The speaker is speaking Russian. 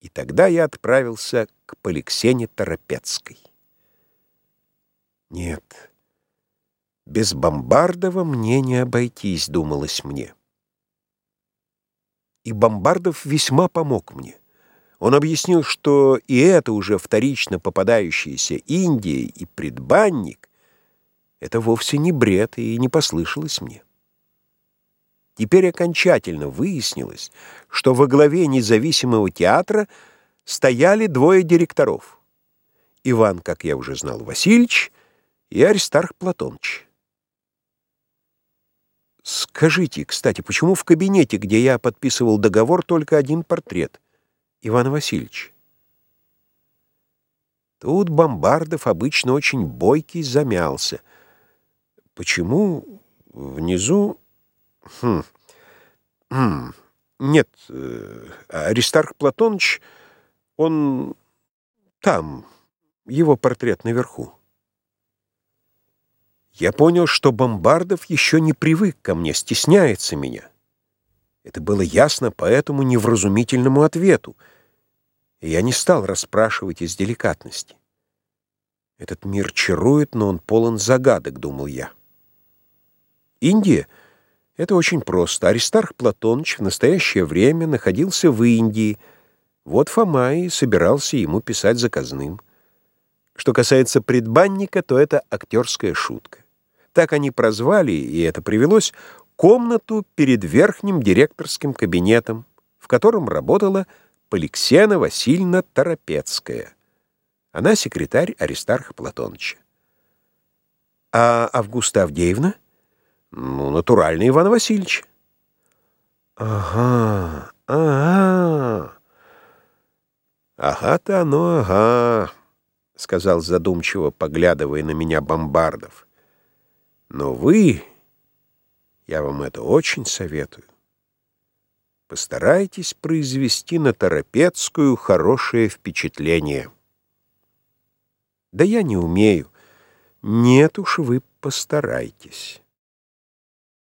И тогда я отправился к Поликсене Торопецкой. Нет, без Бомбардова мне не обойтись, думалось мне. И Бомбардов весьма помог мне. Он объяснил, что и это уже вторично попадающаяся Индия и предбанник — это вовсе не бред и не послышалось мне. Теперь окончательно выяснилось, что во главе независимого театра стояли двое директоров. Иван, как я уже знал, Васильевич и Аристарх Платоныч. Скажите, кстати, почему в кабинете, где я подписывал договор, только один портрет? Иван Васильевич. Тут Бомбардов, обычно очень бойкий, замялся. Почему внизу Хм. Хм. Нет, э, Аристарх Платоныч, он там, его портрет наверху. Я понял, что Бомбардов еще не привык ко мне, стесняется меня. Это было ясно по этому невразумительному ответу, и я не стал расспрашивать из деликатности. Этот мир чарует, но он полон загадок, думал я. Индия — это очень просто. Аристарх Платоныч в настоящее время находился в Индии. Вот Фома и собирался ему писать заказным. Что касается предбанника, то это актерская шутка. Так они прозвали, и это привелось, комнату перед верхним директорским кабинетом, в котором работала Поликсена Васильевна Торопецкая. Она секретарь Аристарха Платоныча. А Августа Авдеевна — ну, натуральный Иван Васильевич. Ага, ага. Ага-то оно, ага, сказал задумчиво, поглядывая на меня Бомбардов. Но вы, я вам это очень советую, постарайтесь произвести на Торопецкую хорошее впечатление. Да я не умею. Нет уж, вы постарайтесь.